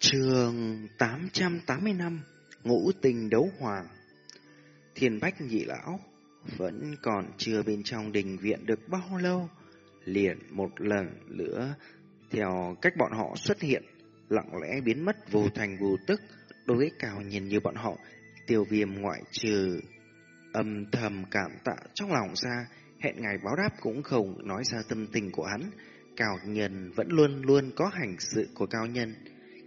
Trường 885 Ngũ tình đấu hoàng. Thiên bách nhị lão Vẫn còn chưa bên trong đình viện được bao lâu, Liền một lần nữa Theo cách bọn họ xuất hiện, Lặng lẽ biến mất vô thành vô tức. Đối với cao nhìn như bọn họ, Tiêu viêm ngoại trừ Âm thầm cảm tạ trong lòng ra, Hẹn ngày báo đáp cũng không nói ra tâm tình của hắn. Cao nhân vẫn luôn luôn có hành sự của cao nhân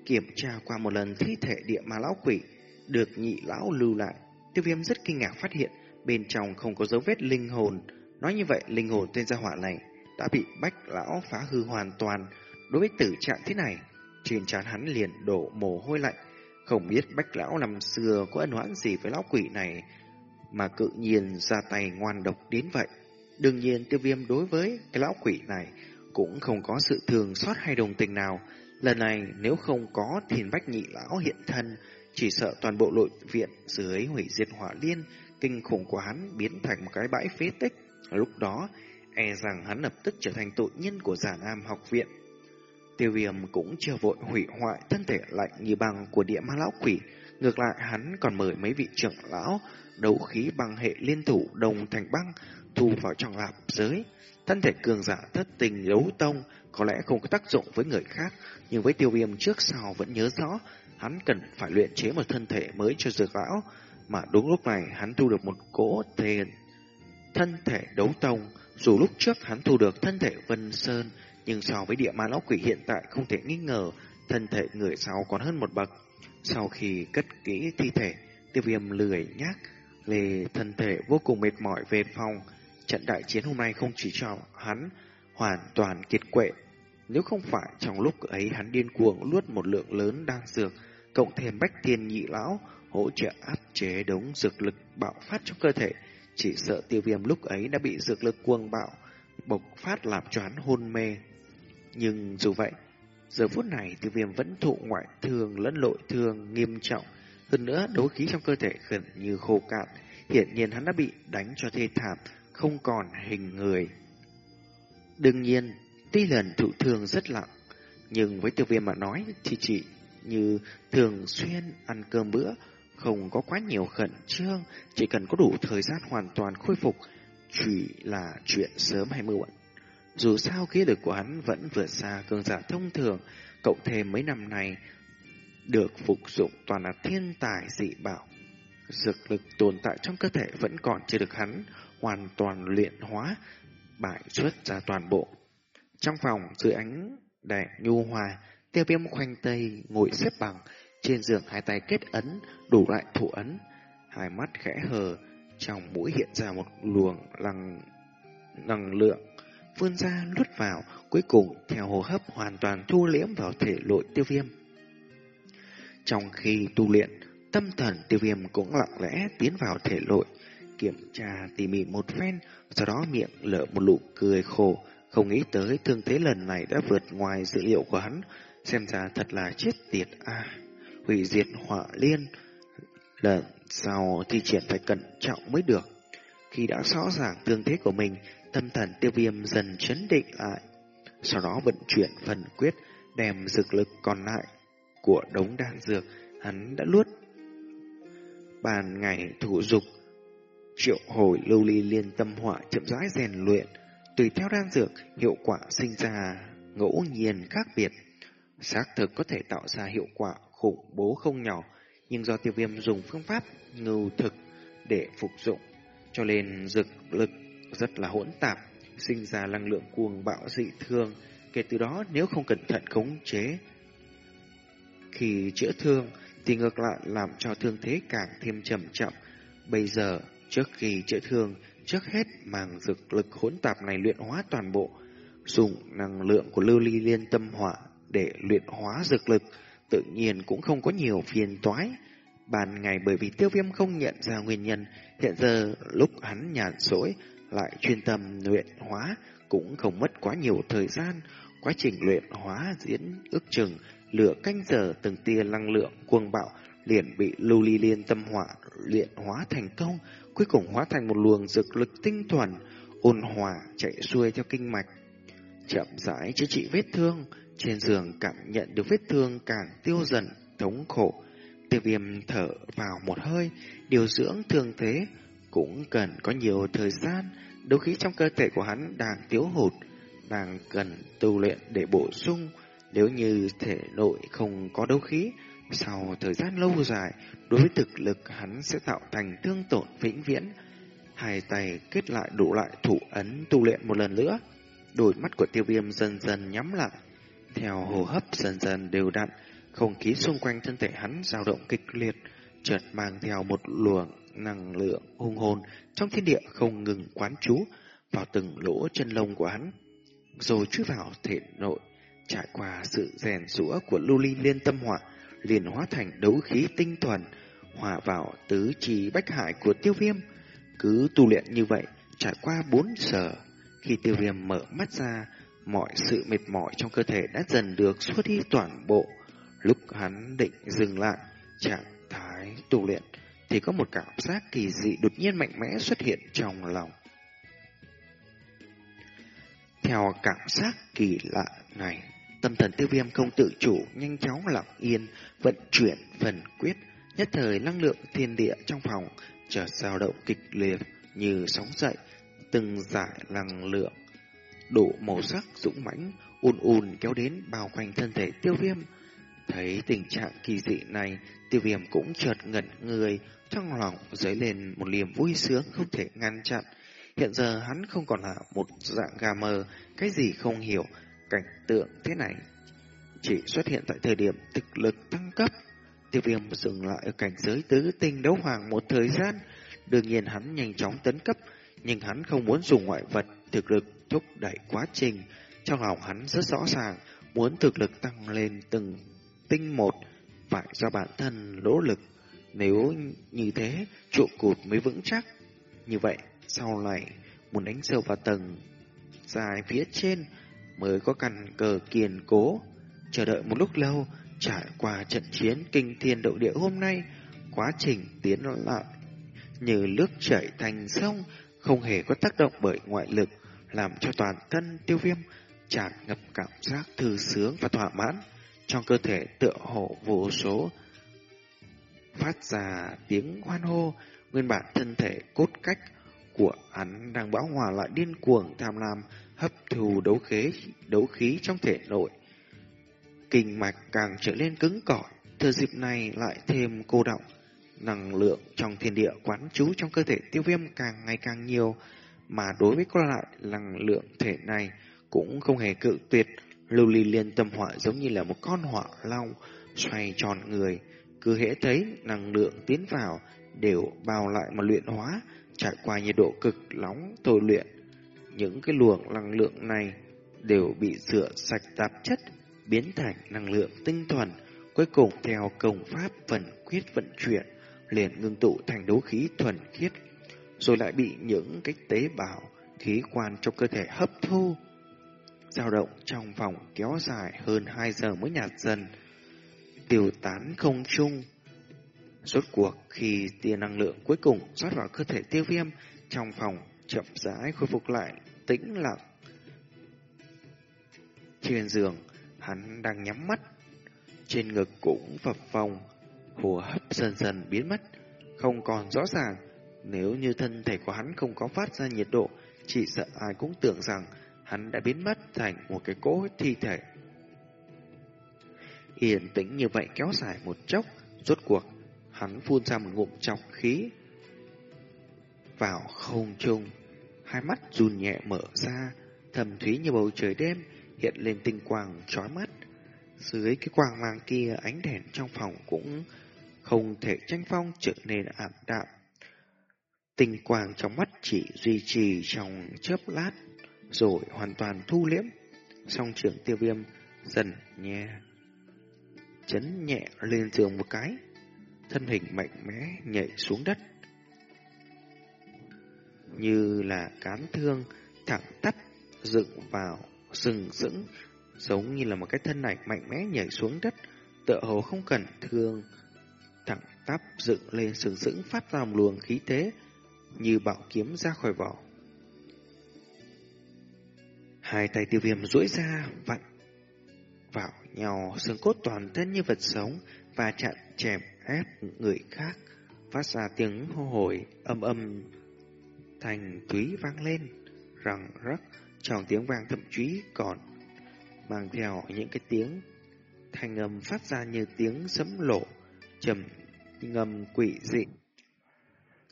Kiểm tra qua một lần thi thể địa ma lão quỷ được nhị lão lưu lại. Tiêu viêm rất kinh ngạc phát hiện bên trong không có dấu vết linh hồn. Nói như vậy, linh hồn tên gia hỏa này đã bị bách lão phá hư hoàn toàn. Đối với tử trạng thế này, trên trán hắn liền đổ mồ hôi lạnh. Không biết bách lão năm xưa có ân oán gì với lão quỷ này mà cự nhiên ra tay ngoan độc đến vậy. Đương nhiên tiêu viêm đối với cái lão quỷ này cũng không có sự thường xót hay đồng tình nào. Lần này nếu không có thiền bách nhị lão hiện thân, chỉ sợ toàn bộ nội viện dưới hủy diệt hỏa liên, kinh khủng của hắn biến thành một cái bãi phế tích. Lúc đó, e rằng hắn lập tức trở thành tội nhân của giả nam học viện. Tiêu viêm cũng chưa vội hủy hoại thân thể lạnh như băng của địa ma lão quỷ. Ngược lại hắn còn mời mấy vị trưởng lão đấu khí bằng hệ liên thủ đồng thành băng thu vào trong lạp giới. Thân thể cường giả thất tình đấu tông có lẽ không có tác dụng với người khác, nhưng với tiêu viêm trước sau vẫn nhớ rõ, hắn cần phải luyện chế một thân thể mới cho dược lão, mà đúng lúc này hắn thu được một cỗ thể thân thể đấu tông, dù lúc trước hắn thu được thân thể Vân Sơn, nhưng so với địa ma lão quỷ hiện tại không thể nghi ngờ, thân thể người sau còn hơn một bậc. Sau khi cất kỹ thi thể, tiêu viêm lười nhác, lề thân thể vô cùng mệt mỏi về phòng. Trận đại chiến hôm nay không chỉ cho hắn hoàn toàn kiệt quệ, nếu không phải trong lúc ấy hắn điên cuồng luốt một lượng lớn đan dược, cộng thêm bách thiên nhị lão hỗ trợ áp chế đống dược lực bạo phát trong cơ thể, chỉ sợ tiêu viêm lúc ấy đã bị dược lực cuồng bạo bộc phát làm cho hắn hôn mê. Nhưng dù vậy, giờ phút này tiêu viêm vẫn thụ ngoại thương lẫn lội thương nghiêm trọng, hơn nữa đấu khí trong cơ thể gần như khô cạn, hiện nhiên hắn đã bị đánh cho thê thảm, không còn hình người. Đương nhiên, tuy lần thụ thương rất lặng, nhưng với tiêu viêm mà nói thì chỉ như thường xuyên ăn cơm bữa, không có quá nhiều khẩn trương, chỉ cần có đủ thời gian hoàn toàn khôi phục, chỉ là chuyện sớm hay muộn. Dù sao khí lực của hắn vẫn vượt xa cường giả thông thường, cộng thêm mấy năm này được phục dụng toàn là thiên tài dị bảo. Dược lực tồn tại trong cơ thể vẫn còn chưa được hắn hoàn toàn luyện hóa, bại xuất ra toàn bộ. Trong phòng dưới ánh đèn nhu hòa, Tiêu viêm khoanh tay ngồi xếp bằng trên giường hai tay kết ấn đủ lại thủ ấn. Hai mắt khẽ hờ trong mũi hiện ra một luồng lăng năng lượng vươn ra lút vào cuối cùng theo hô hấp hoàn toàn thu liễm vào thể nội tiêu viêm. Trong khi tu luyện tâm thần tiêu viêm cũng lặng lẽ tiến vào thể nội kiểm tra tỉ mỉ một phen, sau đó miệng lỡ một nụ cười khổ. Không nghĩ tới thương thế lần này đã vượt ngoài dự liệu của hắn. Xem ra thật là chết tiệt a. Hủy diệt họa liên, Lần sau thi triển phải cẩn trọng mới được. Khi đã rõ ràng thương thế của mình, Tâm thần tiêu viêm dần chấn định lại. Sau đó vận chuyển phần quyết, Đem dược lực còn lại Của đống đan dược, Hắn đã luốt. Bàn ngày thủ dục Triệu hồi lưu ly liên tâm họa chậm rãi rèn luyện Tùy theo đan dược Hiệu quả sinh ra ngẫu nhiên khác biệt xác thực có thể tạo ra hiệu quả khủng bố không nhỏ, nhưng do tiêu viêm dùng phương pháp ngưu thực để phục dụng, cho nên dược lực rất là hỗn tạp, sinh ra năng lượng cuồng bạo dị thương. Kể từ đó nếu không cẩn thận khống chế, khi chữa thương thì ngược lại làm cho thương thế càng thêm trầm trọng. Bây giờ, trước khi chữa thương, trước hết màng dược lực hỗn tạp này luyện hóa toàn bộ, dùng năng lượng của lưu ly liên tâm hỏa để luyện hóa dược lực, tự nhiên cũng không có nhiều phiền toái. Ban ngày bởi vì tiêu viêm không nhận ra nguyên nhân, hiện giờ lúc hắn nhàn rỗi lại chuyên tâm luyện hóa cũng không mất quá nhiều thời gian. Quá trình luyện hóa diễn ước chừng lửa canh giờ từng tia năng lượng cuồng bạo liền bị lưu ly liên tâm hỏa luyện hóa thành công, cuối cùng hóa thành một luồng dược lực tinh thuần, ôn hòa chạy xuôi theo kinh mạch. Chậm rãi chữa trị vết thương, trên giường cảm nhận được vết thương càng tiêu dần, thống khổ. Tiêu viêm thở vào một hơi, điều dưỡng thương thế cũng cần có nhiều thời gian, đấu khí trong cơ thể của hắn đang thiếu hụt, đang cần tu luyện để bổ sung. Nếu như thể nội không có đấu khí, sau thời gian lâu dài, đối với thực lực hắn sẽ tạo thành thương tổn vĩnh viễn. Hai tay kết lại đủ lại thủ ấn tu luyện một lần nữa. Đôi mắt của tiêu viêm dần dần nhắm lại. Theo hô hấp dần dần đều đặn, không khí xung quanh thân thể hắn dao động kịch liệt, chợt mang theo một luồng năng lượng hung hồn trong thiên địa không ngừng quán trú vào từng lỗ chân lông của hắn, rồi chui vào thể nội, trải qua sự rèn rũa của lưu ly liên tâm hỏa, liền hóa thành đấu khí tinh thuần, hòa vào tứ chi bách hải của tiêu viêm. Cứ tu luyện như vậy, trải qua bốn giờ, khi tiêu viêm mở mắt ra, mọi sự mệt mỏi trong cơ thể đã dần được xua đi toàn bộ. Lúc hắn định dừng lại trạng thái tu luyện, thì có một cảm giác kỳ dị đột nhiên mạnh mẽ xuất hiện trong lòng. Theo cảm giác kỳ lạ này, tâm thần tiêu viêm không tự chủ, nhanh chóng lặng yên, vận chuyển phần quyết, nhất thời năng lượng thiên địa trong phòng chợt dao động kịch liệt như sóng dậy, từng giải năng lượng, đủ màu sắc dũng mãnh, ùn ùn kéo đến bao quanh thân thể tiêu viêm. Thấy tình trạng kỳ dị này, tiêu viêm cũng chợt ngẩn người, trong lòng dấy lên một niềm vui sướng không thể ngăn chặn. Hiện giờ hắn không còn là một dạng gà mờ, cái gì không hiểu cảnh tượng thế này chỉ xuất hiện tại thời điểm thực lực tăng cấp. Tiêu viêm dừng lại ở cảnh giới tứ tinh đấu hoàng một thời gian. Đương nhiên hắn nhanh chóng tấn cấp, nhưng hắn không muốn dùng ngoại vật thực lực thúc đẩy quá trình. Trong lòng hắn rất rõ ràng, muốn thực lực tăng lên từng tinh một, phải do bản thân nỗ lực. Nếu như thế, trụ cột mới vững chắc. Như vậy, sau này, muốn đánh sâu vào tầng dài phía trên, mới có căn cờ kiên cố. Chờ đợi một lúc lâu, trải qua trận chiến kinh thiên động địa hôm nay, quá trình tiến lại như nước chảy thành sông, không hề có tác động bởi ngoại lực, làm cho toàn thân tiêu viêm tràn ngập cảm giác thư sướng và thỏa mãn. Trong cơ thể tựa hồ vô số phát ra tiếng hoan hô, nguyên bản thân thể cốt cách của hắn đang bão hòa lại điên cuồng tham lam hấp thu đấu khí, đấu khí trong thể nội. Kinh mạch càng trở nên cứng cỏi, thời dịp này lại thêm cô động. Năng lượng trong thiên địa quán trú trong cơ thể tiêu viêm càng ngày càng nhiều, mà đối với con lại năng lượng thể này cũng không hề cự tuyệt. Lưu ly liên tâm họa giống như là một con họa long xoay tròn người, cứ hễ thấy năng lượng tiến vào đều bao lại mà luyện hóa, trải qua nhiệt độ cực nóng tôi luyện những cái luồng năng lượng này đều bị rửa sạch tạp chất, biến thành năng lượng tinh thuần, cuối cùng theo công pháp phần quyết vận chuyển, liền ngưng tụ thành đấu khí thuần khiết, rồi lại bị những cái tế bào, khí quan trong cơ thể hấp thu. dao động trong vòng kéo dài hơn 2 giờ mới nhạt dần, tiêu tán không chung. Rốt cuộc khi tia năng lượng cuối cùng rót vào cơ thể tiêu viêm, trong phòng chậm rãi khôi phục lại tĩnh lặng. Trên giường, hắn đang nhắm mắt, trên ngực cũng phập phồng, hô hấp dần dần biến mất, không còn rõ ràng. Nếu như thân thể của hắn không có phát ra nhiệt độ, chỉ sợ ai cũng tưởng rằng hắn đã biến mất thành một cái cỗ thi thể. Yên tĩnh như vậy kéo dài một chốc, rốt cuộc, hắn phun ra một ngụm trọc khí vào không trung. Hai mắt run nhẹ mở ra, thầm thúy như bầu trời đêm, hiện lên tinh quang chói mắt. Dưới cái quang mang kia, ánh đèn trong phòng cũng không thể tranh phong trở nên ảm đạm. Tinh quang trong mắt chỉ duy trì trong chớp lát, rồi hoàn toàn thu liễm. Song trưởng tiêu viêm dần nhẹ, chấn nhẹ lên giường một cái, thân hình mạnh mẽ nhảy xuống đất như là cán thương thẳng tắp dựng vào sừng sững giống như là một cái thân ảnh mạnh mẽ nhảy xuống đất tựa hồ không cần thương thẳng tắp dựng lên sừng sững phát ra một luồng khí thế như bạo kiếm ra khỏi vỏ. Hai tay tiêu viêm duỗi ra vặn vào nhau xương cốt toàn thân như vật sống và chặn chèm ép người khác, phát ra tiếng hô hồi âm âm thành thúy vang lên, rằng rắc trong tiếng vang thậm chí còn mang theo những cái tiếng thanh âm phát ra như tiếng sấm lộ, trầm ngầm quỷ dị.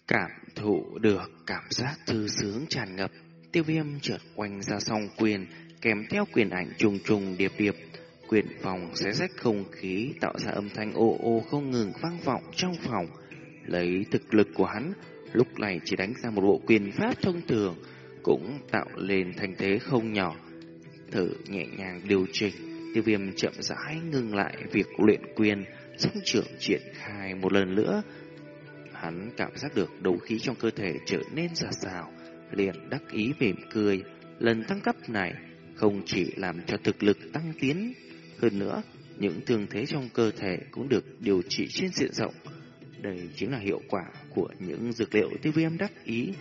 Cảm thụ được cảm giác thư sướng tràn ngập, tiêu viêm trượt quanh ra song quyền, kèm theo quyền ảnh trùng trùng điệp điệp, quyền phòng xé rách không khí tạo ra âm thanh ô ô không ngừng vang vọng trong phòng. Lấy thực lực của hắn, lúc này chỉ đánh ra một bộ quyền pháp thông thường, cũng tạo lên thành thế không nhỏ. Thử nhẹ nhàng điều chỉnh, tiêu viêm chậm rãi ngừng lại việc luyện quyền, song trưởng triển khai một lần nữa. Hắn cảm giác được đấu khí trong cơ thể trở nên giả xào, liền đắc ý mỉm cười. Lần tăng cấp này không chỉ làm cho thực lực tăng tiến, hơn nữa, những thương thế trong cơ thể cũng được điều trị trên diện rộng. Đây chính là hiệu quả của những dược liệu tiêu viêm đắc ý.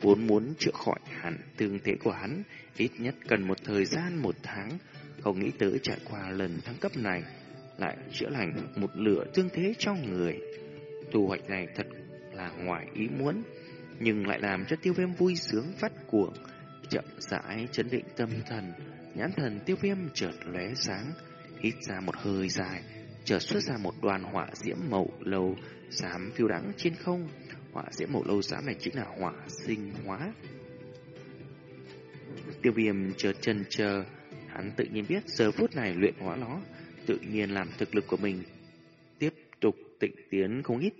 Vốn muốn chữa khỏi hẳn tương thế của hắn, ít nhất cần một thời gian một tháng, không nghĩ tới trải qua lần thăng cấp này, lại chữa lành một lửa tương thế trong người. Thu hoạch này thật là ngoài ý muốn, nhưng lại làm cho tiêu viêm vui sướng phát cuồng, chậm rãi chấn định tâm thần, nhãn thần tiêu viêm chợt lóe sáng, hít ra một hơi dài, chợt xuất ra một đoàn hỏa diễm màu lâu xám phiêu đãng trên không. Hỏa diễm màu lâu xám này chính là hỏa sinh hóa. Tiêu viêm chợt chân chờ, hắn tự nhiên biết giờ phút này luyện hóa nó, tự nhiên làm thực lực của mình tiếp tục tịnh tiến không ít.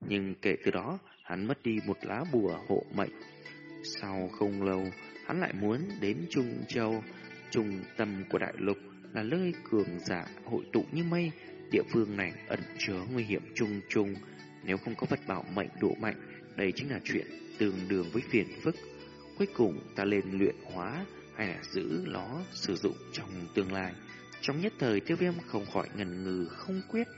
Nhưng kể từ đó, hắn mất đi một lá bùa hộ mệnh. Sau không lâu, hắn lại muốn đến Trung Châu, trung tâm của đại lục là nơi cường giả hội tụ như mây. Địa phương này ẩn chứa nguy hiểm trùng trùng. Nếu không có vật bảo mệnh độ mạnh, đây chính là chuyện tương đương với phiền phức. Cuối cùng ta lên luyện hóa hay là giữ nó sử dụng trong tương lai. Trong nhất thời tiêu viêm không khỏi ngần ngừ không quyết.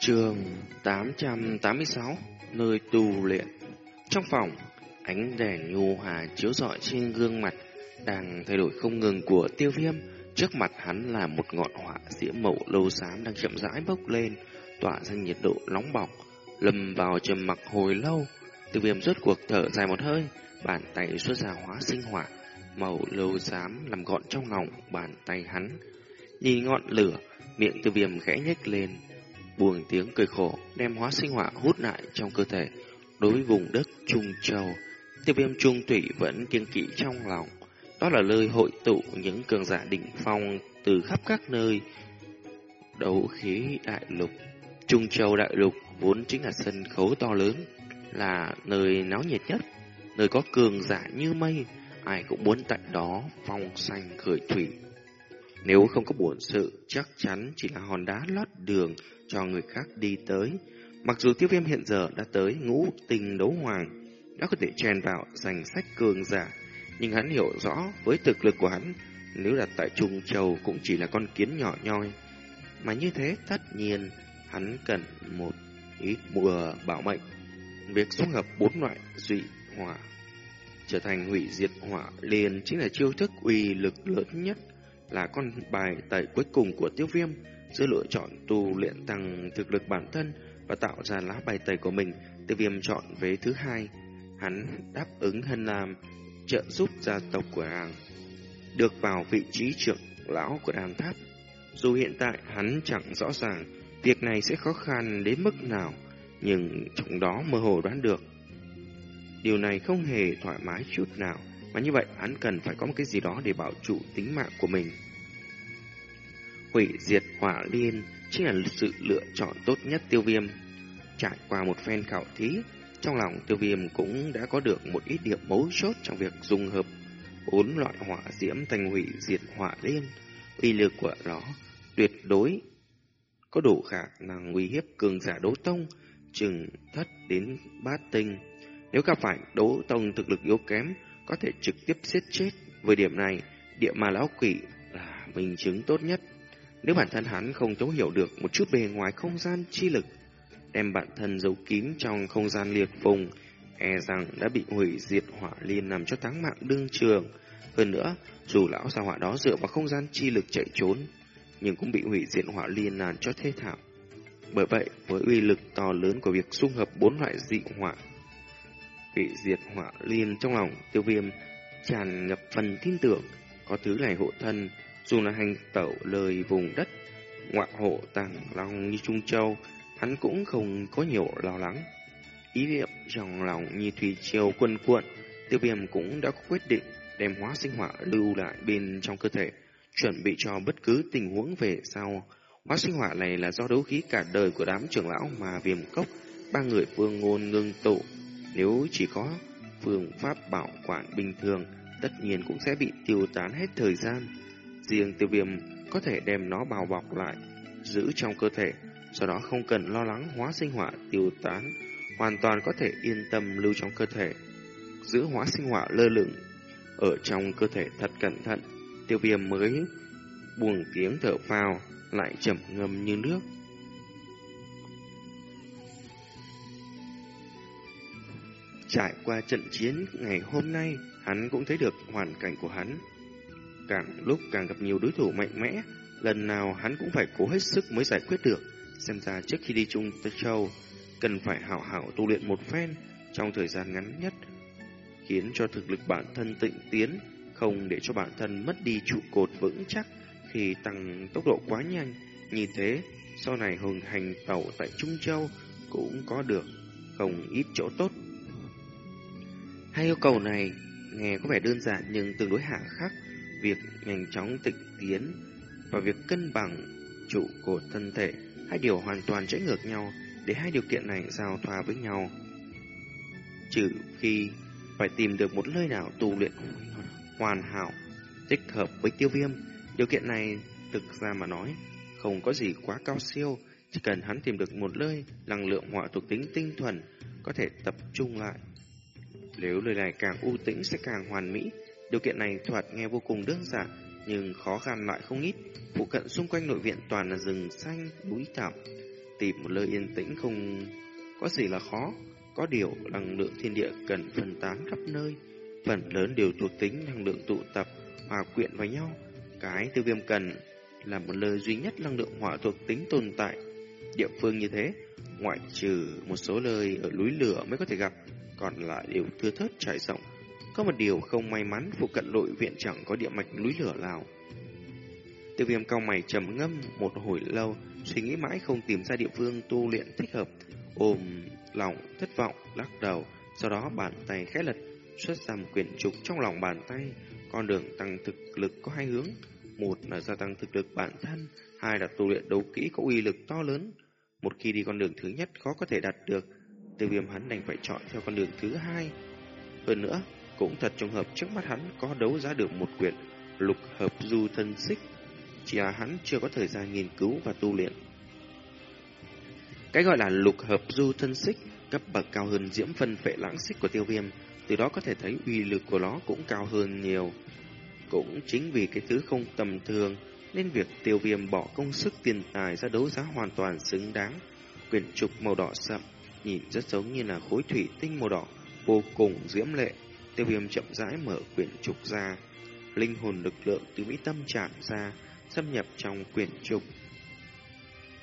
Trường 886 Nơi tu luyện Trong phòng Ánh đèn nhu hòa chiếu rọi trên gương mặt đang thay đổi không ngừng của tiêu viêm. Trước mặt hắn là một ngọn hỏa diễm màu lâu xám đang chậm rãi bốc lên, tỏa ra nhiệt độ nóng bỏng. Lâm vào trầm mặc hồi lâu, tiêu viêm rốt cuộc thở dài một hơi, bàn tay xuất ra hóa sinh hỏa, màu lâu xám nằm gọn trong lòng bàn tay hắn. Nhìn ngọn lửa, miệng tiêu viêm khẽ nhếch lên, buồn tiếng cười khổ, đem hóa sinh hỏa hút lại trong cơ thể. Đối với vùng đất Trung Châu, Tiêu viêm trung thủy vẫn kiên kỵ trong lòng. Đó là nơi hội tụ những cường giả đỉnh phong từ khắp các nơi. Đấu khí đại lục Trung Châu đại lục vốn chính là sân khấu to lớn, là nơi náo nhiệt nhất, nơi có cường giả như mây, ai cũng muốn tại đó phong xanh khởi thủy. Nếu không có buồn sự, chắc chắn chỉ là hòn đá lót đường cho người khác đi tới. Mặc dù tiêu viêm hiện giờ đã tới ngũ tình đấu hoàng, đã có thể chen vào danh sách cường giả, nhưng hắn hiểu rõ với thực lực của hắn, nếu đặt tại Trung Châu cũng chỉ là con kiến nhỏ nhoi. Mà như thế tất nhiên hắn cần một ít bùa bảo mệnh. Việc dung hợp bốn loại dị hỏa trở thành hủy diệt hỏa liền chính là chiêu thức uy lực lớn nhất, là con bài tẩy cuối cùng của tiêu viêm giữa lựa chọn tu luyện tăng thực lực bản thân và tạo ra lá bài tẩy của mình. Tiêu viêm chọn vế thứ hai hắn đáp ứng hân làm trợ giúp gia tộc của nàng được vào vị trí trưởng lão của đàn tháp. Dù hiện tại hắn chẳng rõ ràng việc này sẽ khó khăn đến mức nào, nhưng trong đó mơ hồ đoán được. Điều này không hề thoải mái chút nào, mà như vậy hắn cần phải có một cái gì đó để bảo trụ tính mạng của mình. Hủy diệt hỏa liên chính là sự lựa chọn tốt nhất tiêu viêm. Trải qua một phen khảo thí, trong lòng tiêu viêm cũng đã có được một ít điểm mấu chốt trong việc dung hợp bốn loại hỏa diễm thành hủy diệt hỏa liên. Uy lực của nó tuyệt đối có đủ khả năng uy hiếp cường giả đấu tông chừng thất đến bát tinh. Nếu gặp phải đấu tông thực lực yếu kém, có thể trực tiếp giết chết. Với điểm này, địa ma lão quỷ là minh chứng tốt nhất. Nếu bản thân hắn không thấu hiểu được một chút bề ngoài không gian chi lực, đem bản thân giấu kín trong không gian liệt vùng, e rằng đã bị hủy diệt hỏa liên làm cho táng mạng đương trường. Hơn nữa, dù lão sao hỏa đó dựa vào không gian chi lực chạy trốn, nhưng cũng bị hủy diệt hỏa liên làm cho thê thảm. Bởi vậy, với uy lực to lớn của việc xung hợp bốn loại dị hỏa, hủy diệt hỏa liên trong lòng tiêu viêm tràn ngập phần tin tưởng, có thứ này hộ thân, dù là hành tẩu lời vùng đất, ngoại hộ tàng long như Trung Châu, hắn cũng không có nhiều lo lắng. Ý niệm trong lòng như thủy triều quân cuộn, tiêu viêm cũng đã quyết định đem hóa sinh hỏa lưu lại bên trong cơ thể, chuẩn bị cho bất cứ tình huống về sau. Hóa sinh hỏa này là do đấu khí cả đời của đám trưởng lão mà viêm cốc, ba người phương ngôn ngưng tụ. Nếu chỉ có phương pháp bảo quản bình thường, tất nhiên cũng sẽ bị tiêu tán hết thời gian. Riêng tiêu viêm có thể đem nó bào bọc lại, giữ trong cơ thể, sau đó không cần lo lắng hóa sinh hỏa tiêu tán, hoàn toàn có thể yên tâm lưu trong cơ thể. Giữ hóa sinh hỏa lơ lửng ở trong cơ thể thật cẩn thận, tiêu viêm mới buông tiếng thở phào, lại chậm ngâm như nước. Trải qua trận chiến ngày hôm nay, hắn cũng thấy được hoàn cảnh của hắn. Càng lúc càng gặp nhiều đối thủ mạnh mẽ, lần nào hắn cũng phải cố hết sức mới giải quyết được. Xem ra trước khi đi chung tới châu, cần phải hảo hảo tu luyện một phen trong thời gian ngắn nhất, khiến cho thực lực bản thân tịnh tiến, không để cho bản thân mất đi trụ cột vững chắc khi tăng tốc độ quá nhanh. Như thế, sau này hồng hành tàu tại Trung Châu cũng có được không ít chỗ tốt. Hai yêu cầu này nghe có vẻ đơn giản nhưng tương đối hạ khắc, việc nhanh chóng tịnh tiến và việc cân bằng trụ cột thân thể, hai điều hoàn toàn trái ngược nhau để hai điều kiện này giao thoa với nhau. Trừ khi phải tìm được một nơi nào tu luyện hoàn hảo, thích hợp với tiêu viêm, điều kiện này thực ra mà nói không có gì quá cao siêu, chỉ cần hắn tìm được một nơi năng lượng hỏa thuộc tính tinh thuần có thể tập trung lại. Nếu nơi này càng u tĩnh sẽ càng hoàn mỹ, điều kiện này thoạt nghe vô cùng đơn giản, nhưng khó khăn lại không ít. Phụ cận xung quanh nội viện toàn là rừng xanh, núi thẳm, tìm một nơi yên tĩnh không có gì là khó. Có điều năng lượng thiên địa cần phân tán khắp nơi, phần lớn đều thuộc tính năng lượng tụ tập, hòa quyện vào nhau. Cái tiêu viêm cần là một nơi duy nhất năng lượng hỏa thuộc tính tồn tại. Địa phương như thế, ngoại trừ một số nơi ở núi lửa mới có thể gặp, còn lại đều thưa thớt trải rộng. Có một điều không may mắn, phụ cận nội viện chẳng có địa mạch núi lửa nào. Tiêu viêm cao mày trầm ngâm một hồi lâu, suy nghĩ mãi không tìm ra địa phương tu luyện thích hợp, ôm lòng thất vọng lắc đầu, sau đó bàn tay khẽ lật xuất ra một quyển trục trong lòng bàn tay, con đường tăng thực lực có hai hướng, một là gia tăng thực lực bản thân, hai là tu luyện đấu kỹ có uy lực to lớn. Một khi đi con đường thứ nhất khó có thể đạt được, tiêu viêm hắn đành phải chọn theo con đường thứ hai. Hơn nữa, cũng thật trùng hợp trước mắt hắn có đấu giá được một quyển lục hợp du thân xích, chỉ là hắn chưa có thời gian nghiên cứu và tu luyện. Cái gọi là lục hợp du thân xích cấp bậc cao hơn diễm phân phệ lãng xích của tiêu viêm, từ đó có thể thấy uy lực của nó cũng cao hơn nhiều. Cũng chính vì cái thứ không tầm thường, nên việc tiêu viêm bỏ công sức tiền tài ra đấu giá hoàn toàn xứng đáng. Quyển trục màu đỏ sậm, nhìn rất giống như là khối thủy tinh màu đỏ, vô cùng diễm lệ. Tiêu viêm chậm rãi mở quyển trục ra, linh hồn lực lượng từ mỹ tâm tràn ra, xâm nhập trong quyển trục.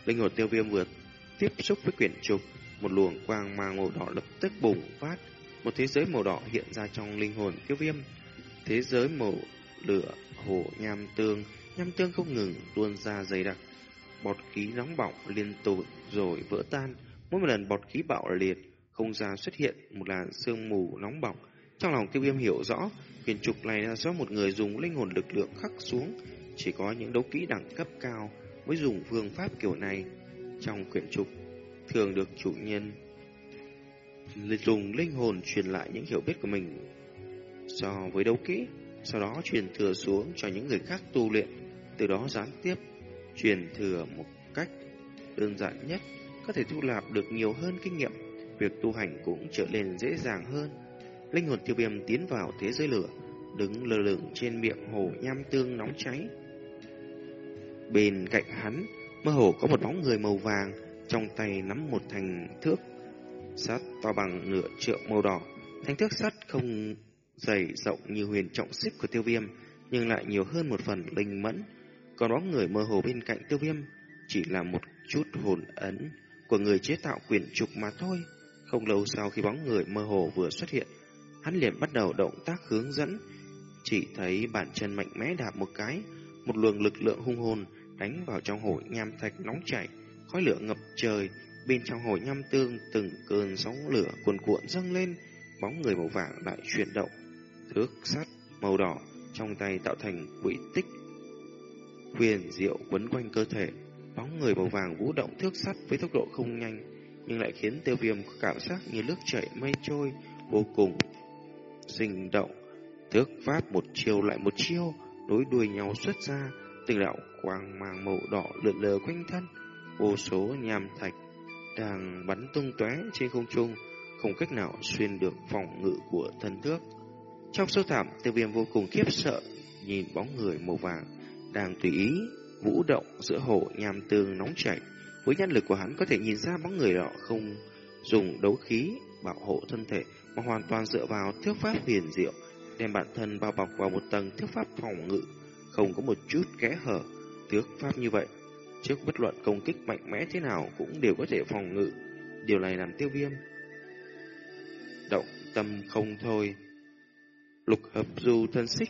Linh hồn tiêu viêm vừa tiếp xúc với quyển trục, một luồng quang mang màu đỏ lập tức bùng phát, một thế giới màu đỏ hiện ra trong linh hồn tiêu viêm. Thế giới màu lửa, hồ nham tương, nham tương không ngừng tuôn ra dày đặc. Bọt khí nóng bỏng liên tục rồi vỡ tan. Mỗi một lần bọt khí bạo liệt, không gian xuất hiện một làn sương mù nóng bỏng. Trong lòng tiêu viêm hiểu rõ, huyền trục này là do một người dùng linh hồn lực lượng khắc xuống. Chỉ có những đấu kỹ đẳng cấp cao mới dùng phương pháp kiểu này. Trong quyển trục, thường được chủ nhân dùng linh hồn truyền lại những hiểu biết của mình so với đấu kỹ sau đó truyền thừa xuống cho những người khác tu luyện, từ đó gián tiếp truyền thừa một cách đơn giản nhất, có thể thu lạp được nhiều hơn kinh nghiệm, việc tu hành cũng trở nên dễ dàng hơn. Linh hồn tiêu viêm tiến vào thế giới lửa, đứng lơ lửng trên miệng hồ nham tương nóng cháy. Bên cạnh hắn, mơ hồ có một bóng người màu vàng, trong tay nắm một thành thước sắt to bằng nửa trượng màu đỏ. Thanh thước sắt không dày rộng như huyền trọng xích của tiêu viêm, nhưng lại nhiều hơn một phần linh mẫn. Còn bóng người mơ hồ bên cạnh tiêu viêm chỉ là một chút hồn ấn của người chế tạo quyền trục mà thôi. Không lâu sau khi bóng người mơ hồ vừa xuất hiện, hắn liền bắt đầu động tác hướng dẫn. Chỉ thấy bàn chân mạnh mẽ đạp một cái, một luồng lực lượng hung hồn đánh vào trong hồ nham thạch nóng chảy, khói lửa ngập trời. Bên trong hồ nham tương từng cơn sóng lửa cuồn cuộn dâng lên, bóng người màu vàng lại chuyển động. Thước sắt màu đỏ trong tay tạo thành quỹ tích huyền diệu quấn quanh cơ thể. Bóng người màu vàng vũ động thước sắt với tốc độ không nhanh, nhưng lại khiến tiêu viêm cảm giác như nước chảy mây trôi, vô cùng sinh động. Thước pháp một chiều lại một chiêu, đối đuôi nhau xuất ra, từng đạo quang mang màu đỏ lượn lờ quanh thân, vô số nham thạch đang bắn tung tóe trên không trung, không cách nào xuyên được phòng ngự của thân thước. Trong sâu thảm, tiêu viêm vô cùng khiếp sợ, nhìn bóng người màu vàng đang tùy ý vũ động giữa hồ nham tương nóng chảy. Với nhân lực của hắn có thể nhìn ra bóng người đó không dùng đấu khí bảo hộ thân thể mà hoàn toàn dựa vào thước pháp huyền diệu, đem bản thân bao bọc vào một tầng thước pháp phòng ngự, không có một chút kẽ hở. Thước pháp như vậy, trước bất luận công kích mạnh mẽ thế nào cũng đều có thể phòng ngự. Điều này làm tiêu viêm. Động tâm không thôi. Lục hợp du thân xích,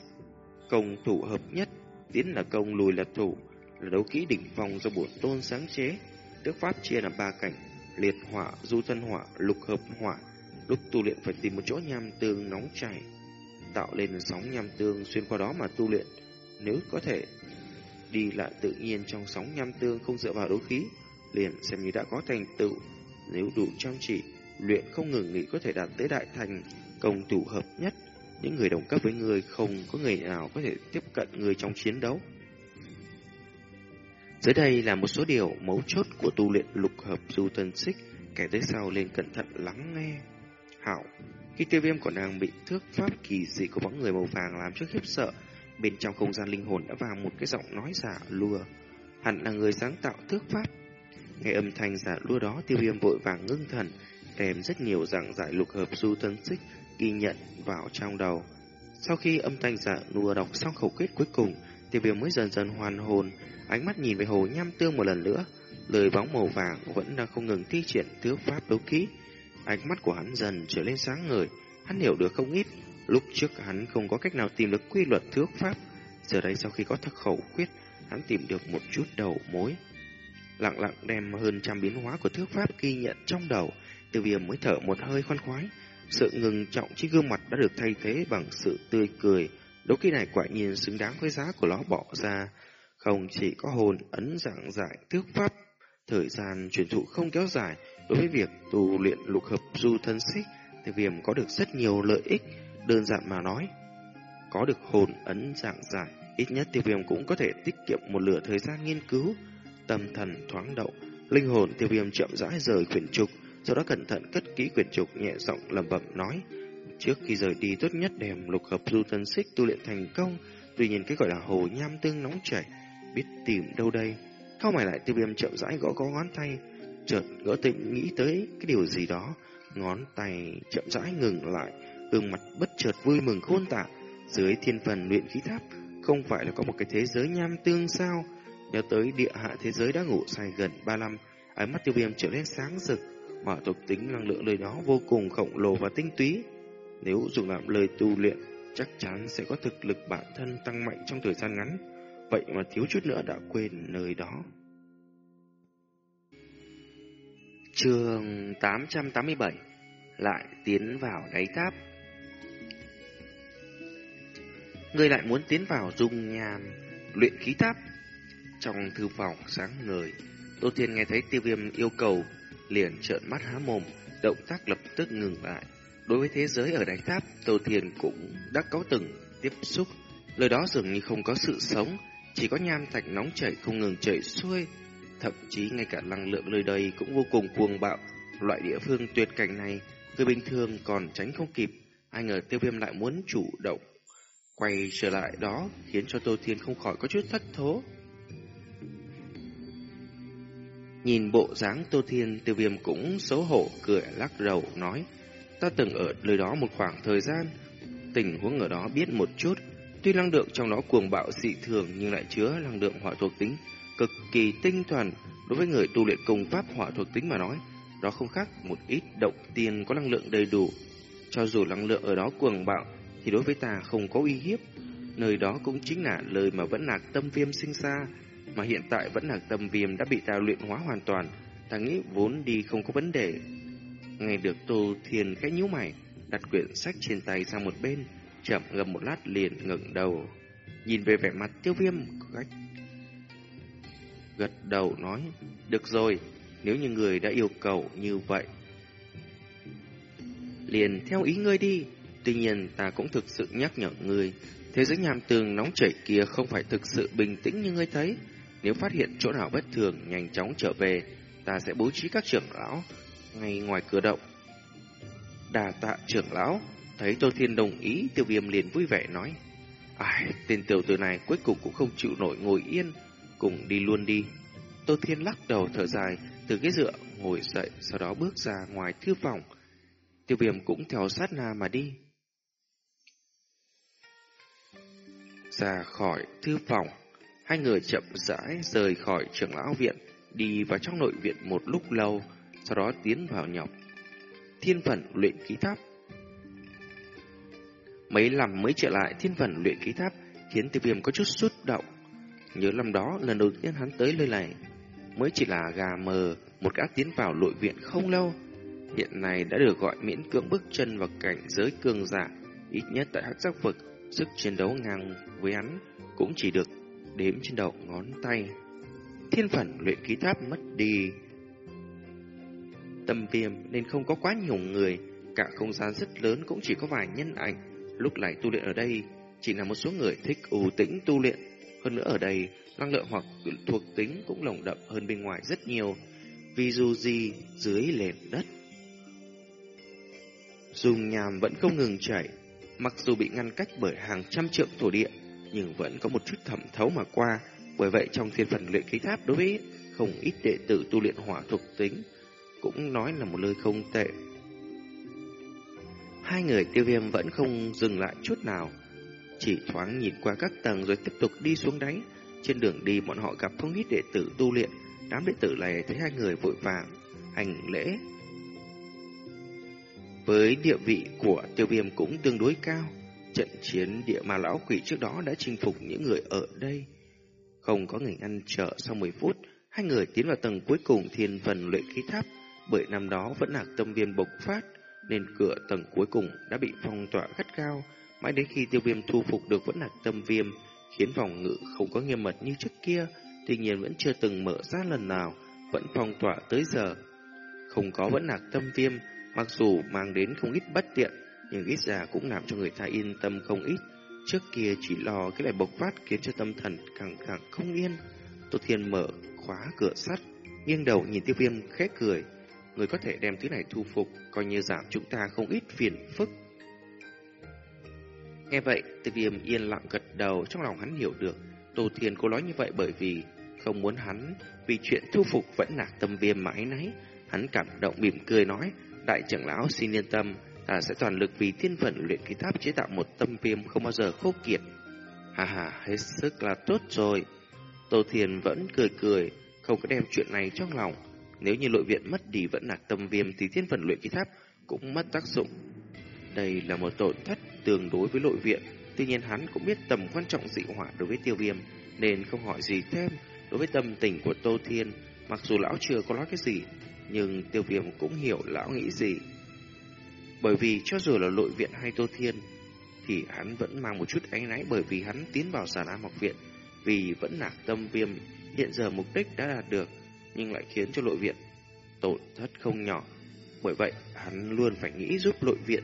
công thủ hợp nhất, tiến là công lùi là thủ, là đấu kỹ đỉnh phong do bổn tôn sáng chế. Tước pháp chia làm ba cảnh, liệt hỏa, du thân hỏa, lục hợp hỏa. Lúc tu luyện phải tìm một chỗ nham tương nóng chảy, tạo lên sóng nham tương xuyên qua đó mà tu luyện. Nếu có thể đi lại tự nhiên trong sóng nham tương không dựa vào đấu khí, liền xem như đã có thành tựu. Nếu đủ chăm chỉ, luyện không ngừng nghỉ có thể đạt tới đại thành, công thủ hợp nhất. Những người đồng cấp với người không có người nào có thể tiếp cận người trong chiến đấu. Dưới đây là một số điều mấu chốt của tu luyện lục hợp du thân xích, kể tới sau lên cẩn thận lắng nghe. Hảo, khi tiêu viêm còn đang bị thước pháp kỳ dị của bóng người màu vàng làm cho khiếp sợ, bên trong không gian linh hồn đã vào một cái giọng nói giả lùa. Hẳn là người sáng tạo thước pháp. Nghe âm thanh giả lùa đó, tiêu viêm vội vàng ngưng thần, kèm rất nhiều dạng giải lục hợp du thân xích ghi nhận vào trong đầu. Sau khi âm thanh giả lùa đọc xong khẩu kết cuối cùng, tiêu viêm mới dần dần hoàn hồn, ánh mắt nhìn về hồ nham tương một lần nữa. Lời bóng màu vàng vẫn đang không ngừng thi triển thước pháp đấu kỹ. Ánh mắt của hắn dần trở lên sáng ngời, hắn hiểu được không ít. Lúc trước hắn không có cách nào tìm được quy luật thước pháp, giờ đây sau khi có thật khẩu quyết, hắn tìm được một chút đầu mối. Lặng lặng đem hơn trăm biến hóa của thước pháp ghi nhận trong đầu, từ viêm mới thở một hơi khoan khoái. Sự ngừng trọng trên gương mặt đã được thay thế bằng sự tươi cười. đôi khi này quả nhiên xứng đáng với giá của nó bỏ ra. Không chỉ có hồn ấn dạng giải thước pháp, thời gian truyền thụ không kéo dài, đối với việc tu luyện lục hợp du thân xích, thì viêm có được rất nhiều lợi ích, đơn giản mà nói. Có được hồn ấn dạng giải, ít nhất tiêu viêm cũng có thể tiết kiệm một lửa thời gian nghiên cứu, tâm thần thoáng động, linh hồn tiêu viêm chậm rãi rời quyển trục, sau đó cẩn thận cất kỹ quyển trục nhẹ giọng lẩm bẩm nói, trước khi rời đi tốt nhất đem lục hợp du thân xích tu luyện thành công, tuy nhiên cái gọi là hồ nham tương nóng chảy, biết tìm đâu đây. Cao mày lại tiêu viêm chậm rãi gõ gõ ngón tay, chợt gỡ tịnh nghĩ tới cái điều gì đó, ngón tay chậm rãi ngừng lại, gương mặt bất chợt vui mừng khôn tả. Dưới thiên phần luyện khí tháp, không phải là có một cái thế giới nham tương sao? Nhớ tới địa hạ thế giới đã ngủ say gần ba năm, ánh mắt tiêu viêm trở lên sáng rực, mà thuộc tính năng lượng nơi đó vô cùng khổng lồ và tinh túy. Nếu dùng làm lời tu luyện, chắc chắn sẽ có thực lực bản thân tăng mạnh trong thời gian ngắn. Vậy mà thiếu chút nữa đã quên nơi đó. Trường 887 Lại tiến vào đáy tháp. Người lại muốn tiến vào dung nham, Luyện khí tháp. Trong thư phòng sáng ngời, Tô Thiên nghe thấy tiêu viêm yêu cầu, Liền trợn mắt há mồm, Động tác lập tức ngừng lại. Đối với thế giới ở đáy tháp, Tô Thiên cũng đã có từng tiếp xúc. Lời đó dường như không có sự sống, Chỉ có nham thạch nóng chảy không ngừng chảy xuôi. Thậm chí ngay cả năng lượng nơi đây cũng vô cùng cuồng bạo. Loại địa phương tuyệt cảnh này, người bình thường còn tránh không kịp. Ai ngờ tiêu viêm lại muốn chủ động. Quay trở lại đó khiến cho Tô Thiên không khỏi có chút thất thố. Nhìn bộ dáng Tô Thiên, tiêu viêm cũng xấu hổ cười lắc đầu nói, ta từng ở nơi đó một khoảng thời gian, tình huống ở đó biết một chút, tuy năng lượng trong đó cuồng bạo dị thường nhưng lại chứa năng lượng hỏa thuộc tính cực kỳ tinh thuần đối với người tu luyện công pháp hỏa thuộc tính mà nói, đó không khác một ít động tiền có năng lượng đầy đủ. Cho dù năng lượng ở đó cuồng bạo thì đối với ta không có uy hiếp, nơi đó cũng chính là lời mà vẫn lạc tâm viêm sinh ra, mà hiện tại vẫn lạc tâm viêm đã bị ta luyện hóa hoàn toàn, ta nghĩ vốn đi không có vấn đề. Ngay được Tô Thiên khẽ nhíu mày, đặt quyển sách trên tay sang một bên, chậm gầm một lát liền ngẩng đầu, nhìn về vẻ mặt tiêu viêm cách gật đầu nói, được rồi, nếu như người đã yêu cầu như vậy. Liền theo ý ngươi đi, tuy nhiên ta cũng thực sự nhắc nhở ngươi, thế giới nhàm tường nóng chảy kia không phải thực sự bình tĩnh như ngươi thấy. Nếu phát hiện chỗ nào bất thường, nhanh chóng trở về, ta sẽ bố trí các trưởng lão ngay ngoài cửa động. Đà tạ trưởng lão, thấy Tô Thiên đồng ý, tiêu viêm liền vui vẻ nói. Ai, tên tiểu tử này cuối cùng cũng không chịu nổi ngồi yên, cùng đi luôn đi. Tô Thiên lắc đầu thở dài, từ cái dựa ngồi dậy, sau đó bước ra ngoài thư phòng. Tiêu viêm cũng theo sát na mà đi. Ra khỏi thư phòng, hai người chậm rãi rời khỏi trường lão viện, đi vào trong nội viện một lúc lâu, sau đó tiến vào nhọc. Thiên phần luyện ký tháp Mấy lần mới trở lại thiên phần luyện ký tháp khiến tiêu viêm có chút xúc động. Nhớ năm đó lần đầu tiên hắn tới nơi này mới chỉ là gà mờ một gã tiến vào nội viện không lâu. Hiện nay đã được gọi miễn cưỡng bước chân vào cảnh giới cường giả, ít nhất tại hắc giác vực, sức chiến đấu ngang với hắn cũng chỉ được đếm trên đầu ngón tay. Thiên phần luyện ký tháp mất đi. Tâm viêm nên không có quá nhiều người, cả không gian rất lớn cũng chỉ có vài nhân ảnh. Lúc này tu luyện ở đây chỉ là một số người thích ưu tĩnh tu luyện. Hơn nữa ở đây năng lượng hoặc thuộc tính cũng lồng đậm hơn bên ngoài rất nhiều, vì dù gì dưới nền đất. Dùng nhàm vẫn không ngừng chảy, mặc dù bị ngăn cách bởi hàng trăm trượng thổ địa, nhưng vẫn có một chút thẩm thấu mà qua, bởi vậy trong thiên phần luyện khí tháp đối với không ít đệ tử tu luyện hỏa thuộc tính, cũng nói là một lời không tệ. Hai người tiêu viêm vẫn không dừng lại chút nào, chỉ thoáng nhìn qua các tầng rồi tiếp tục đi xuống đáy, trên đường đi bọn họ gặp không ít đệ tử tu luyện, đám đệ tử này thấy hai người vội vàng hành lễ. Với địa vị của tiêu viêm cũng tương đối cao, trận chiến địa ma lão quỷ trước đó đã chinh phục những người ở đây. Không có người ngăn trở sau 10 phút, hai người tiến vào tầng cuối cùng thiên phần luyện khí tháp, bởi năm đó vẫn là tâm viêm bộc phát, nên cửa tầng cuối cùng đã bị phong tỏa gắt cao, mãi đến khi tiêu viêm thu phục được vẫn là tâm viêm, khiến phòng ngự không có nghiêm mật như trước kia, tuy nhiên vẫn chưa từng mở ra lần nào, vẫn phong tỏa tới giờ. Không có vẫn lạc tâm viêm, mặc dù mang đến không ít bất tiện, nhưng ít ra cũng làm cho người ta yên tâm không ít. Trước kia chỉ lo cái này bộc phát khiến cho tâm thần càng càng không yên. Tô Thiên mở khóa cửa sắt, nghiêng đầu nhìn tiêu viêm khẽ cười. Người có thể đem thứ này thu phục, coi như giảm chúng ta không ít phiền phức. Nghe vậy, tiêu viêm yên lặng gật đầu trong lòng hắn hiểu được. Tô Thiên cô nói như vậy bởi vì không muốn hắn vì chuyện thu phục vẫn là tâm viêm mãi nấy. Hắn cảm động mỉm cười nói, đại trưởng lão xin yên tâm, ta sẽ toàn lực vì thiên phận luyện ký tháp chế tạo một tâm viêm không bao giờ khô kiệt. Hà hà, hết sức là tốt rồi. Tô Thiên vẫn cười cười, không có đem chuyện này trong lòng. Nếu như nội viện mất đi vẫn là tâm viêm thì thiên phận luyện ký tháp cũng mất tác dụng. Đây là một tổn thất tương đối với nội viện, tuy nhiên hắn cũng biết tầm quan trọng dị hỏa đối với tiêu viêm, nên không hỏi gì thêm đối với tâm tình của Tô Thiên. Mặc dù lão chưa có nói cái gì, nhưng tiêu viêm cũng hiểu lão nghĩ gì. Bởi vì cho dù là nội viện hay Tô Thiên, thì hắn vẫn mang một chút ánh náy bởi vì hắn tiến vào sản nam học viện, vì vẫn nạc tâm viêm, hiện giờ mục đích đã đạt được, nhưng lại khiến cho nội viện tổn thất không nhỏ. Bởi vậy, hắn luôn phải nghĩ giúp nội viện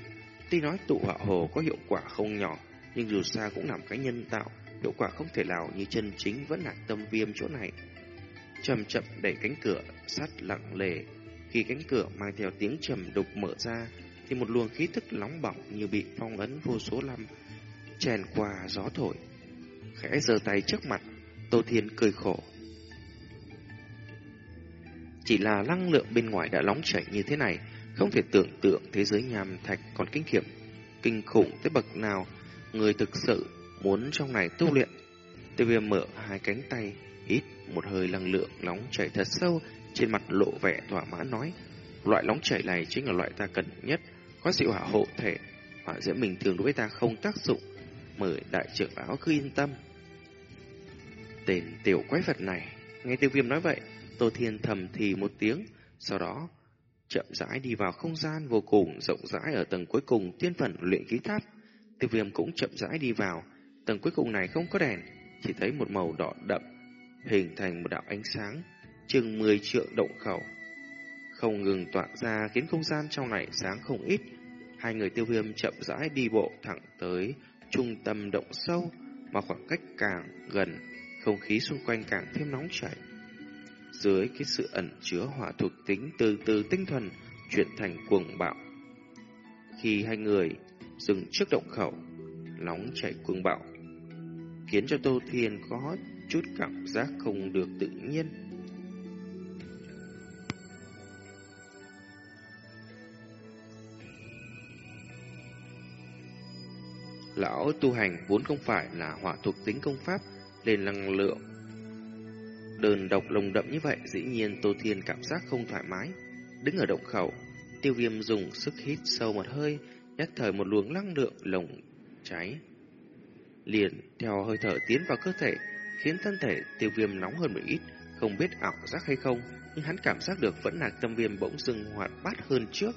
Tuy nói tụ họa hồ có hiệu quả không nhỏ, nhưng dù sao cũng làm cái nhân tạo, hiệu quả không thể nào như chân chính vẫn là tâm viêm chỗ này. Chậm chậm đẩy cánh cửa sắt lặng lề, khi cánh cửa mang theo tiếng trầm đục mở ra, thì một luồng khí thức nóng bỏng như bị phong ấn vô số năm, chèn qua gió thổi. Khẽ giơ tay trước mặt, Tô Thiên cười khổ. Chỉ là năng lượng bên ngoài đã nóng chảy như thế này, không thể tưởng tượng thế giới nham thạch còn kinh khiểm, kinh khủng tới bậc nào. Người thực sự muốn trong này tu luyện. Tiêu viêm mở hai cánh tay, hít một hơi năng lượng nóng chảy thật sâu, trên mặt lộ vẻ thỏa mãn nói. Loại nóng chảy này chính là loại ta cần nhất, có sự hỏa hộ thể, hỏa diễm bình thường đối với ta không tác dụng. Mời đại trưởng lão cứ yên tâm. Tên tiểu quái vật này, nghe tiêu viêm nói vậy, Tô Thiên thầm thì một tiếng, sau đó chậm rãi đi vào không gian vô cùng rộng rãi ở tầng cuối cùng tiên phần luyện khí tháp. Tiêu viêm cũng chậm rãi đi vào, tầng cuối cùng này không có đèn, chỉ thấy một màu đỏ đậm, hình thành một đạo ánh sáng, chừng 10 trượng động khẩu. Không ngừng tỏa ra khiến không gian trong này sáng không ít. Hai người tiêu viêm chậm rãi đi bộ thẳng tới trung tâm động sâu, mà khoảng cách càng gần, không khí xung quanh càng thêm nóng chảy. Dưới cái sự ẩn chứa hỏa thuộc tính từ từ tinh thuần chuyển thành cuồng bạo. Khi hai người dừng trước động khẩu, nóng chảy cuồng bạo, khiến cho Tô Thiên có chút cảm giác không được tự nhiên. Lão tu hành vốn không phải là hỏa thuộc tính công pháp, nên năng lượng. Đơn độc lồng đậm như vậy, dĩ nhiên Tô Thiên cảm giác không thoải mái. Đứng ở động khẩu, tiêu viêm dùng sức hít sâu một hơi, nhất thời một luồng năng lượng lồng cháy. Liền theo hơi thở tiến vào cơ thể, khiến thân thể tiêu viêm nóng hơn một ít, không biết ảo giác hay không, nhưng hắn cảm giác được vẫn là tâm viêm bỗng dưng hoạt bát hơn trước.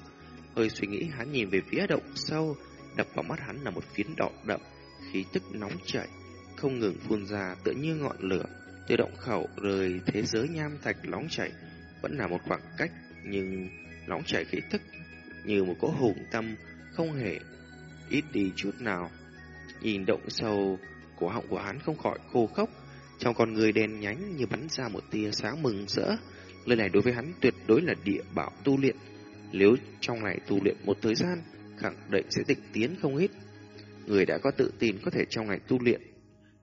Hơi suy nghĩ hắn nhìn về phía động sâu, đập vào mắt hắn là một phiến đỏ đậm, khí tức nóng chảy, không ngừng phun ra tựa như ngọn lửa, từ động khẩu rời thế giới nham thạch nóng chảy, vẫn là một khoảng cách, nhưng nóng chảy khí tức như một cỗ hùng tâm không hề ít đi chút nào. Nhìn động sâu, của họng của hắn không khỏi khô khốc, trong con người đen nhánh như bắn ra một tia sáng mừng rỡ. Lời này đối với hắn tuyệt đối là địa bảo tu luyện. Nếu trong này tu luyện một thời gian, khẳng định sẽ tịch tiến không ít. Người đã có tự tin có thể trong ngày tu luyện,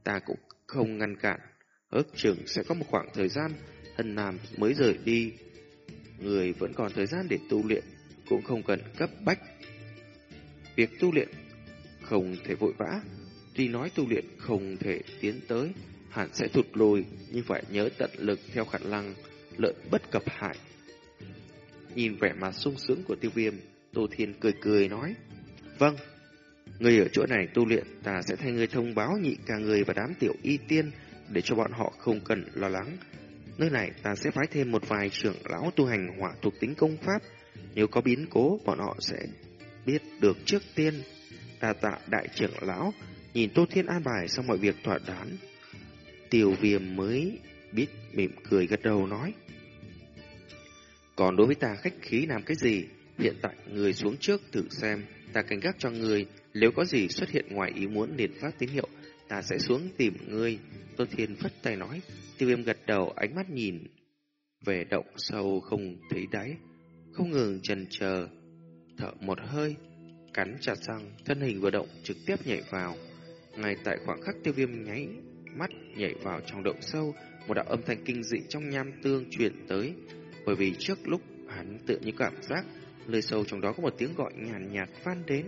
ta cũng không ngăn cản. Ước chừng sẽ có một khoảng thời gian Hân nam mới rời đi. Người vẫn còn thời gian để tu luyện, cũng không cần cấp bách. Việc tu luyện không thể vội vã, tuy nói tu luyện không thể tiến tới, hẳn sẽ thụt lùi, nhưng phải nhớ tận lực theo khả năng lợi bất cập hại. Nhìn vẻ mặt sung sướng của tiêu viêm, Tô Thiên cười cười nói, Vâng, người ở chỗ này tu luyện, ta sẽ thay người thông báo nhị ca người và đám tiểu y tiên để cho bọn họ không cần lo lắng. Nơi này ta sẽ phái thêm một vài trưởng lão tu hành hỏa thuộc tính công pháp, nếu có biến cố bọn họ sẽ biết được trước tiên. Ta tạ đại trưởng lão, nhìn Tô Thiên an bài xong mọi việc thỏa đáng. Tiểu viêm mới biết mỉm cười gật đầu nói. Còn đối với ta khách khí làm cái gì? Hiện tại người xuống trước thử xem, ta cảnh gác cho người, nếu có gì xuất hiện ngoài ý muốn liền phát tín hiệu, ta sẽ xuống tìm ngươi. Tô Thiên phất tay nói, tiêu viêm gật đầu ánh mắt nhìn về động sâu không thấy đáy, không ngừng chần chờ, thở một hơi, cắn chặt răng, thân hình vừa động trực tiếp nhảy vào. Ngay tại khoảng khắc tiêu viêm nháy mắt nhảy vào trong động sâu, một đạo âm thanh kinh dị trong nham tương truyền tới, bởi vì trước lúc hắn tự như cảm giác Nơi sâu trong đó có một tiếng gọi nhàn nhạt, nhạt vang đến.